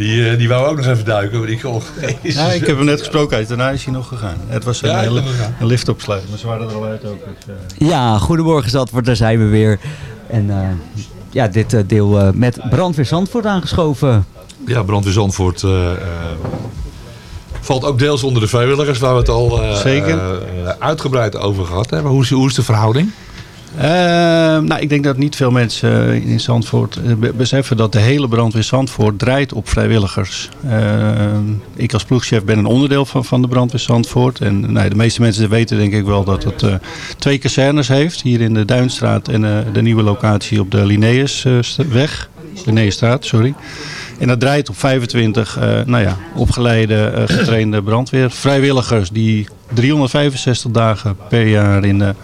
Die, eh, die wou ook nog even duiken. Maar die kon... Ja, ik heb hem net gesproken uit. Daarna is hij nog gegaan. Het was een, Ja, hele, een liftopsluit. Maar ze waren er al uit ook. Dus, eh. Ja, goedemorgen Zandvoort, daar zijn we weer. En eh, ja, dit deel eh, met Brandweer Zandvoort aangeschoven. Ja, Brandweer Zandvoort eh, eh, valt ook deels onder de vrijwilligers, waar we het al Zeker. uitgebreid over gehad hebben. Hoe is, hoe is de verhouding? Ehm, nou, ik denk dat niet veel mensen eh, in Zandvoort eh, be- beseffen dat de hele brandweer Zandvoort draait op vrijwilligers. Ehm, ik als ploegchef ben een onderdeel van, van de brandweer Zandvoort. En nou, de meeste mensen weten denk ik wel dat het eh, twee kazernes heeft. Hier in de Duinstraat en de nieuwe locatie op de Linnaeusweg. Linnaeusstraat, sorry. En dat draait op 25 eh, nou ja, opgeleide, getrainde brandweer. Vrijwilligers die 365 dagen per jaar in de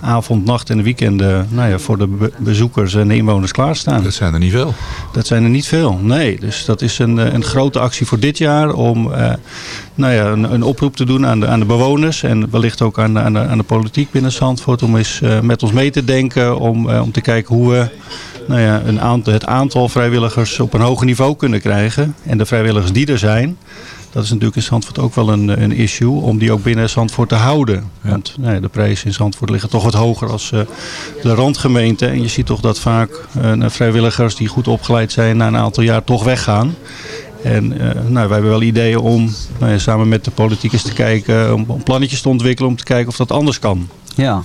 avond, nacht en de weekenden nou ja, voor de be- bezoekers en de inwoners klaarstaan. Dat zijn er niet veel. Dat zijn er niet veel, nee. Dus dat is een, eh, een grote actie voor dit jaar om eh, nou ja, een, een oproep te doen aan de, aan de bewoners en wellicht ook aan de, aan de, aan de politiek binnen Zandvoort om eens eh, met ons mee te denken om, eh, om te kijken hoe we nou ja, een aantal, het aantal vrijwilligers op een hoger niveau kunnen krijgen. En de vrijwilligers die er zijn, dat is natuurlijk in Zandvoort ook wel een, een issue om die ook binnen Zandvoort te houden. Want nou de prijzen in Zandvoort liggen toch wat hoger als eh, de randgemeente. En je ziet toch dat vaak eh, vrijwilligers die goed opgeleid zijn na een aantal jaar toch weggaan. En eh, nou, wij hebben wel ideeën om nou ja, samen met de politiek eens te kijken, om, om plannetjes te ontwikkelen om te kijken of dat anders kan. Ja.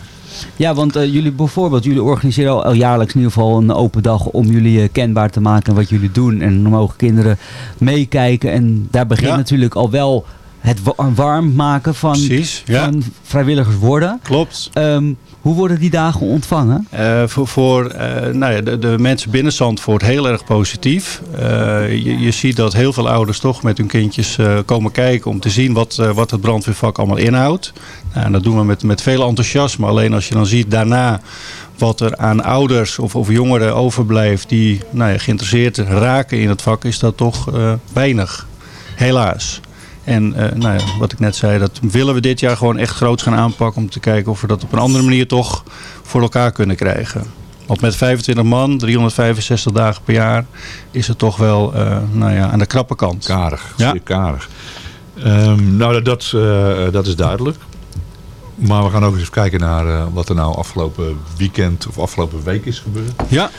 Ja, want eh, jullie bijvoorbeeld, jullie organiseren al, al jaarlijks in ieder geval een open dag om jullie eh, kenbaar te maken wat jullie doen. En dan mogen kinderen meekijken. En daar begint Ja. natuurlijk al wel het wa- warm maken van, Precies, ja. van vrijwilligers worden. Klopt. Ehm, hoe worden die dagen ontvangen? Eh, voor voor eh, nou ja, de, de mensen binnen Zandvoort heel erg positief. Eh, je, je ziet dat heel veel ouders toch met hun kindjes komen kijken om te zien wat, wat het brandweervak allemaal inhoudt. Nou, dat doen we met, met veel enthousiasme. Alleen als je dan ziet daarna wat er aan ouders of, of jongeren overblijft die nou ja, geïnteresseerd raken in het vak, is dat toch weinig. Helaas. En eh, nou ja, wat ik net zei, dat willen we dit jaar gewoon echt groot gaan aanpakken om te kijken of we dat op een andere manier toch voor elkaar kunnen krijgen. Want met 25 man, 365 dagen per jaar, is het toch wel eh, nou ja, aan de krappe kant. Karig, Ja. zeer karig. Ehm, nou, dat, eh, dat is duidelijk. Maar we gaan ook eens even kijken naar wat er nou afgelopen weekend of afgelopen week is gebeurd. Ja.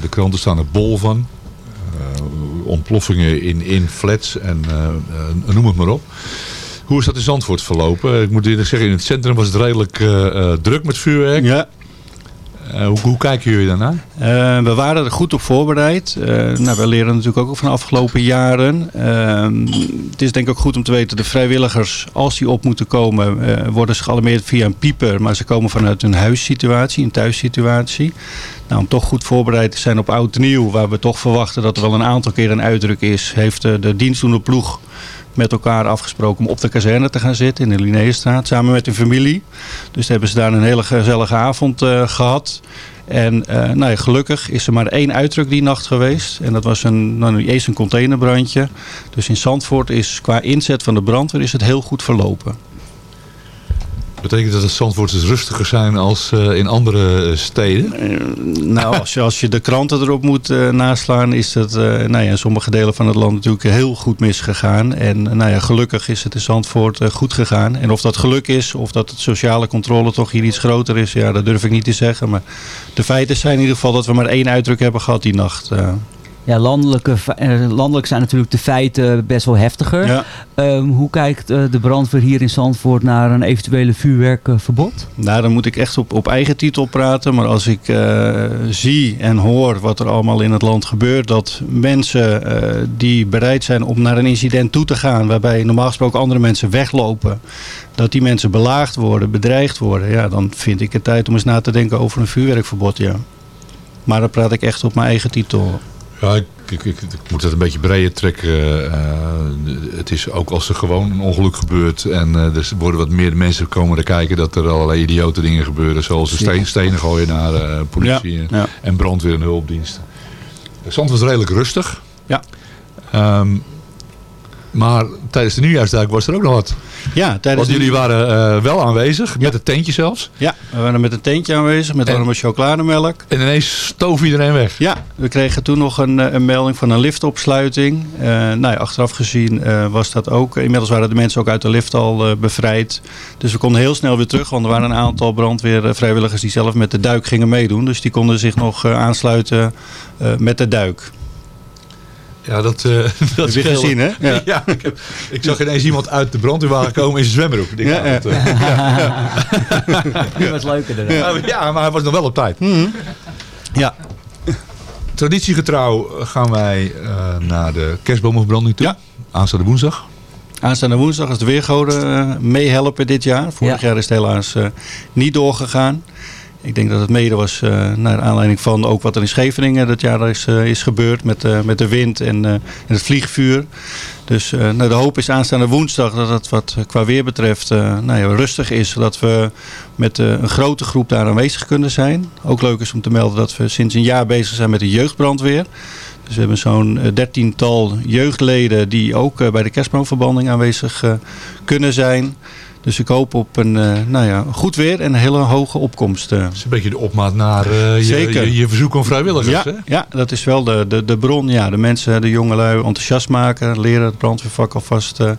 De kranten staan er bol van. Eh, ontploffingen in, flats en eh, eh, noem het maar op. Hoe is dat in Zandvoort verlopen? Ik moet eerlijk zeggen, in het centrum was het redelijk druk met vuurwerk. Ja. Eh, hoe, kijken jullie daarnaar? Eh, we waren er goed op voorbereid. Eh, nou, we leren natuurlijk ook van de afgelopen jaren. Ehm, het is denk ik ook goed om te weten, de vrijwilligers, als die op moeten komen, worden ze gealarmeerd via een pieper. Maar ze komen vanuit een huissituatie, een thuissituatie. Nou, om toch goed voorbereid te zijn op oud nieuw, waar we toch verwachten dat er wel een aantal keer een uitdruk is, heeft de dienstdoende ploeg met elkaar afgesproken om op de kazerne te gaan zitten in de Linnaeusstraat, samen met hun familie. Dus hebben ze daar een hele gezellige avond eh, gehad. En eh, nou ja, gelukkig is er maar één uitdruk die nacht geweest. En dat was een, nou, een containerbrandje. Dus in Zandvoort is qua inzet van de brandweer is het heel goed verlopen. Betekent dat het Zandvoorters rustiger zijn als eh, in andere eh, steden? Nou, als je, als je de kranten erop moet eh, naslaan, is eh, nou ja, in sommige delen van het land natuurlijk heel goed misgegaan. En eh, nou ja, gelukkig is het in Zandvoort eh, goed gegaan. En of dat geluk is, of dat het sociale controle toch hier iets groter is, ja, dat durf ik niet te zeggen. Maar de feiten zijn in ieder geval dat we maar één uitdruk hebben gehad die nacht. Ja, landelijke, eh, landelijk zijn natuurlijk de feiten best wel heftiger. Ja. Ehm, hoe kijkt eh, de brandweer hier in Zandvoort naar een eventuele vuurwerkverbod? Nou, dan moet ik echt op, op eigen titel praten. Maar als ik eh, zie en hoor wat er allemaal in het land gebeurt... dat mensen die bereid zijn om naar een incident toe te gaan... waarbij normaal gesproken andere mensen weglopen... dat die mensen belaagd worden, bedreigd worden... ja, dan vind ik het tijd om eens na te denken over een vuurwerkverbod, ja. Maar dan praat ik echt op mijn eigen titel. Ja, ik, ik, ik, ik moet het een beetje breder trekken. Eh, het is ook als er gewoon een ongeluk gebeurt en eh, er worden wat meer mensen komen te kijken dat er allerlei idiote dingen gebeuren. Zoals de steen, stenen gooien naar eh, politie ja. en brandweer en hulpdiensten. Zand was redelijk rustig. Ja. Ehm, maar tijdens de nieuwjaarsduik was er ook nog wat. Ja, tijdens Want jullie waren eh, wel aanwezig, met het tentje zelfs. Ja, we waren met een tentje aanwezig met warme chocolademelk. En ineens stoof iedereen weg. Ja, we kregen toen nog een, eh, een melding van een liftopsluiting. Eh nou ja, achteraf gezien was dat ook. Inmiddels waren de mensen ook uit de lift al bevrijd. Dus we konden heel snel weer terug. Want er waren een aantal brandweervrijwilligers die zelf met de duik gingen meedoen. Dus die konden zich nog aansluiten met de duik. Ja, dat, eh *laughs* dat je scheelde. gezien, hè? Ja. *laughs* Ja, ik, heb, ik zag ineens iemand uit de brandweerwagen komen in zijn zwembroek. Ik denk, Ja, nou, ja. dat, eh, Die *laughs* was leuker dan. ja, ja, maar hij was nog wel op tijd. Ja. Traditiegetrouw gaan wij eh, naar de kerstbomenverbranding toe. Ja. Aanstaande woensdag. Aanstaande woensdag als de weergoden eh, meehelpen dit jaar. Vorig Ja. jaar is het helaas eh, niet doorgegaan. Ik denk dat het mede was eh, naar aanleiding van ook wat er in Scheveningen dat jaar is, eh, is gebeurd met, eh, met de wind en, en het vliegvuur. Dus nou, de hoop is aanstaande woensdag dat het wat qua weer betreft nou ja, rustig is. Zodat we met een grote groep daar aanwezig kunnen zijn. Ook leuk is om te melden dat we sinds een jaar bezig zijn met de jeugdbrandweer. Dus we hebben zo'n dertiental jeugdleden die ook bij de kerstboomverbanding aanwezig kunnen zijn. Dus ik hoop op een eh, nou ja, goed weer en een hele hoge opkomst. eh. Dat is een beetje de opmaat naar eh, je, Zeker. je, je verzoek om vrijwilligers. Ja, Hè? ja, dat is wel de, de, de bron. Ja, de mensen, de jongelui enthousiast maken. Leren het brandweervak alvast eh,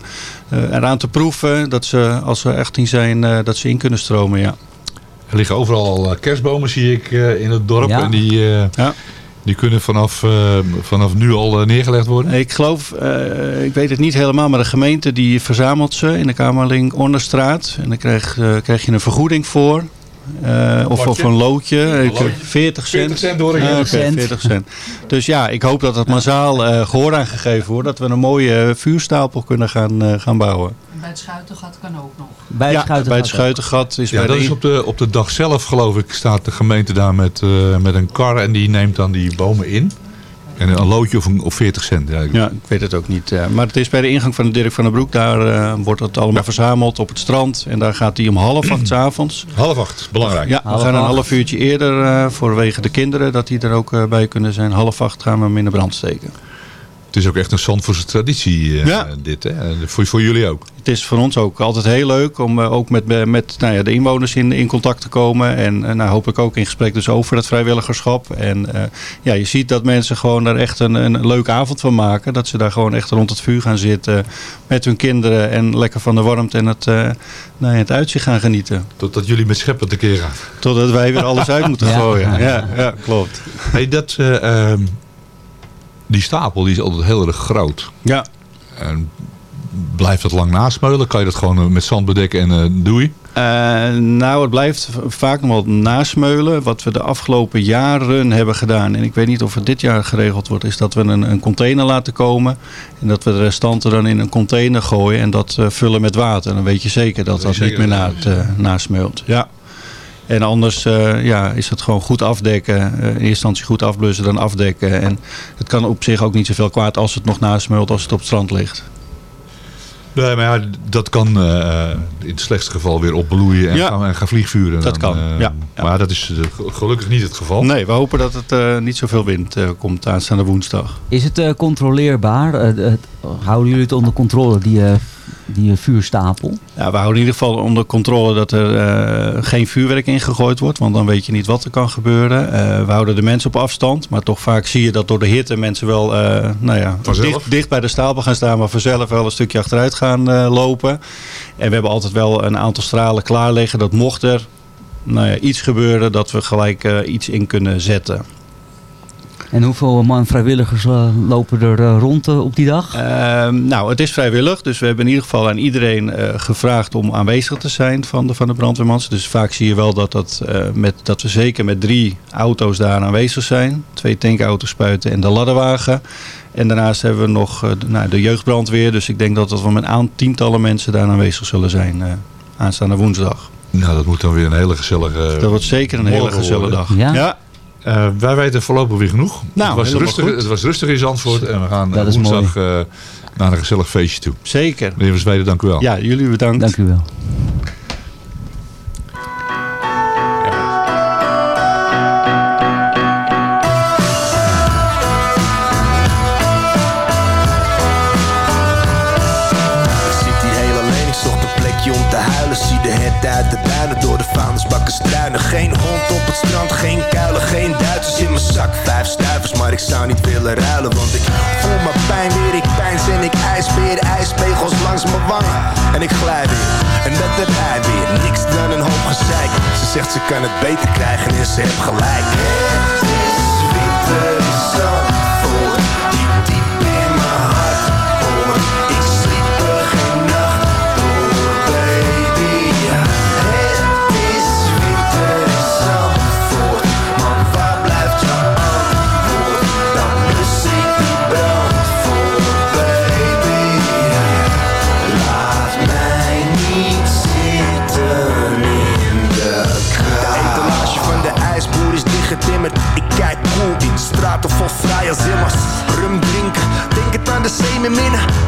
eh, eraan te proeven. Dat ze als ze 18 zijn, eh, dat ze in kunnen stromen. Ja. Er liggen overal al eh, kerstbomen, zie ik, eh, in het dorp. Ja. En die, eh, Ja. Die kunnen vanaf, eh, vanaf nu al eh, neergelegd worden. Ik geloof, eh, ik weet het niet helemaal, maar de gemeente die verzamelt ze in de Kamerling Ornerstraat. En dan krijg, krijg je een vergoeding voor. Eh, of, of een loodje. Ik- 40 cent. 40 cent hoor ik. Ah, oké, 40 40 cent. Dus ja, ik hoop dat het massaal eh gehoor aan gegeven wordt. Dat we een mooie eh, vuurstapel kunnen gaan, eh, gaan bouwen. Bij het Schuitengat kan ook nog. Bij het ja, Schuitengat bij het. Schuitengat is Ja, bij dat de is op de, op de dag zelf, geloof ik, staat de gemeente daar met, eh, met een kar en die neemt dan die bomen in. En een loodje of, een, of 40 cent. Ja, Ja, ik weet het ook niet. eh, maar het is bij de ingang van de Dirk van den Broek. Daar eh, wordt het allemaal verzameld op het strand. En daar gaat hij om half acht *clears throat* 's avonds. Half acht, belangrijk. Ja, we gaan een half uurtje eerder eh voorwege de kinderen. Dat die er ook bij kunnen zijn. Half acht gaan we hem in de brand steken. Het is ook echt een Zandvoortse traditie, eh, Ja. dit. Hè? En Voor, voor jullie ook. Het is voor ons ook altijd heel leuk om eh, ook met, met nou ja, de inwoners in, in contact te komen. En eh, nou, hopelijk ook in gesprek dus over het vrijwilligerschap. En eh, ja, je ziet dat mensen gewoon daar echt een, een leuke avond van maken. Dat ze daar gewoon echt rond het vuur gaan zitten met hun kinderen. En lekker van de warmte en het, eh, nou ja, het uitzicht gaan genieten. Totdat jullie met scheppen tekeer gaan. Totdat wij weer alles uit moeten *laughs* Ja. gooien. Ja, ja, klopt. Hey, dat, eh, ehm, die stapel die is altijd heel erg groot. Ja, En blijft dat lang nasmeulen? Kan je dat gewoon eh, met zand bedekken en eh doei? Eh, nou, het blijft vaak nog wel nasmeulen. Wat we de afgelopen jaren hebben gedaan, en ik weet niet of het dit jaar geregeld wordt, is dat we een, een container laten komen. En dat we de restanten dan in een container gooien en dat vullen met water. Dan weet je zeker dat Dat niet meer na, nasmeult. Ja. En anders eh, ja, is het gewoon goed afdekken. Eh, in eerste instantie goed afblussen, dan afdekken. En het kan op zich ook niet zoveel kwaad als het nog nasmeult als het op het strand ligt. Nee, maar ja, dat kan eh, in het slechtste geval weer opbloeien en, Ja. gaan, en gaan vliegvuren. Dat dan, kan, ja, ja. Maar dat is ge- gelukkig niet het geval. Nee, we hopen dat het eh, niet zoveel wind eh, komt aanstaande woensdag. Is het eh, controleerbaar? Houden jullie het onder controle, die, eh, die eh, vuurstapel? Ja, we houden in ieder geval onder controle dat er eh, geen vuurwerk ingegooid wordt. Want dan weet je niet wat er kan gebeuren. Eh, we houden de mensen op afstand. Maar toch vaak zie je dat door de hitte mensen wel eh, nou ja, dicht, dicht bij de stapel gaan staan. Maar vanzelf wel een stukje achteruit gaan eh, lopen. En we hebben altijd wel een aantal stralen klaar liggen. Dat mocht er nou ja, iets gebeuren dat we gelijk eh, iets in kunnen zetten. En hoeveel man vrijwilligers eh, lopen er eh, rond eh, op die dag? Ehm, nou, het is vrijwillig. Dus we hebben in ieder geval aan iedereen eh, gevraagd om aanwezig te zijn van de, van de brandweermans. Dus vaak zie je wel dat, dat, eh, met, dat we zeker met drie auto's daar aanwezig zijn. Twee tankauto's spuiten en de ladderwagen. En daarnaast hebben we nog eh, de, nou, de jeugdbrandweer. Dus ik denk dat, dat we met aan tientallen mensen daar aanwezig zullen zijn eh, aanstaande woensdag. Nou, dat moet dan weer een hele gezellige... Dat wordt zeker een hele gezellige worden. dag. Ja? ja. Eh, wij weten voorlopig weer genoeg. Nou, het, was rustig, goed. het was rustig in Zandvoort en we gaan eh, Dat is woensdag eh, naar een gezellig feestje toe. zeker. Meneer Versweden, dank u wel. Ja, jullie bedankt. Dank u wel. Struinen Geen hond op het strand, geen kuilen, geen Duitsers in mijn zak. Vijf stuivers, maar ik zou niet willen ruilen Want ik voel mijn pijn weer, ik pijns en ik ijsbeer Ijspegels langs mijn wangen en ik glij weer En dat heb hij weer, niks dan een hoop gezeik. Ze zegt ze kan het beter krijgen en ze heeft gelijk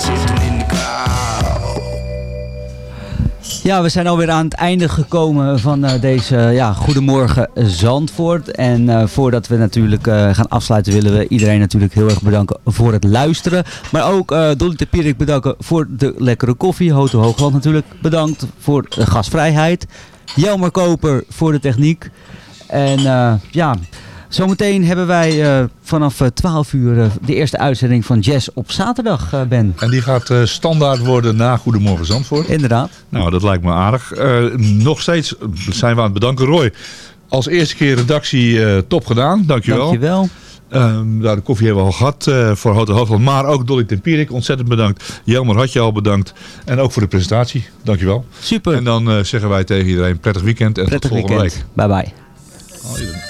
zitten in de. Ja, we zijn alweer aan het einde gekomen van eh, deze eh, ja, Goedemorgen Zandvoort. En eh, voordat we natuurlijk gaan afsluiten willen we iedereen natuurlijk heel erg bedanken voor het luisteren. Maar ook Dolly de Pierik bedanken voor de lekkere koffie. Hoto Hoogland natuurlijk bedankt voor de gastvrijheid. Jelmer Koper voor de techniek. En ja... Zometeen hebben wij eh, vanaf eh, 12 uur eh, de eerste uitzending van Jazz op zaterdag, eh, Ben. En die gaat eh, standaard worden na Goedemorgen Zandvoort. Inderdaad. Nou, dat lijkt me aardig. Eh, nog steeds zijn we aan het bedanken. Roy, als eerste keer redactie eh, top gedaan. Dankjewel. Dankjewel. Ehm, nou, de koffie hebben we al gehad eh, voor Hotel Hoogland. Maar ook Dolly Tempierik, ontzettend bedankt. Jelmer had je al bedankt. En ook voor de presentatie. Dankjewel. Super. En dan eh, zeggen wij tegen iedereen prettig weekend en Prettig tot volgende weekend. week. Bye bye.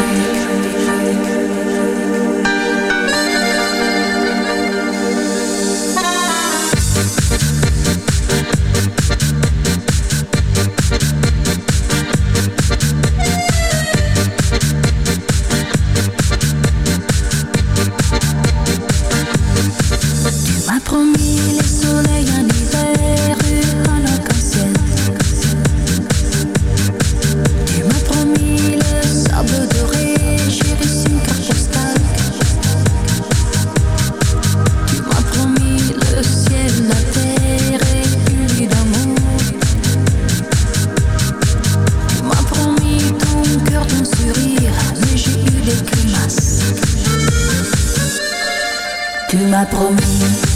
Tu m'as promis.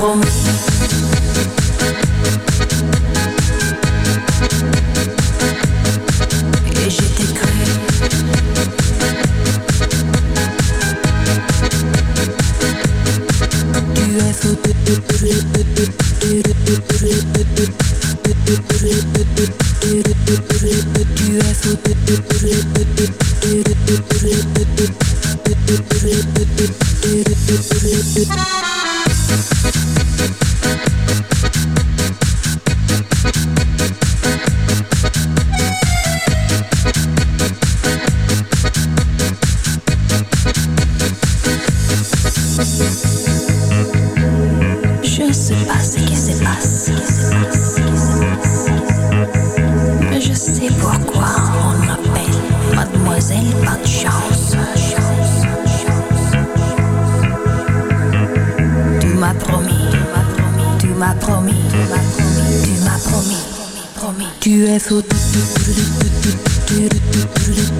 Promis. Je